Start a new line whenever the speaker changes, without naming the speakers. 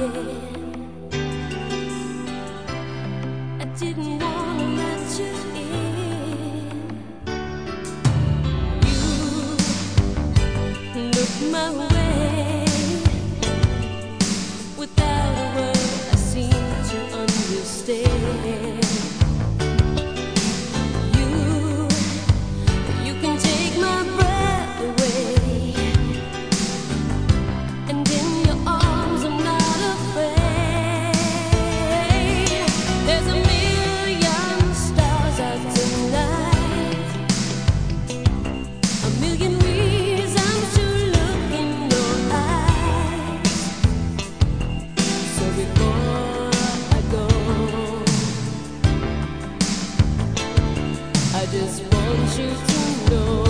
I didn't wanna let you in. You looked my way without a word. I seemed to understand. just want you to know.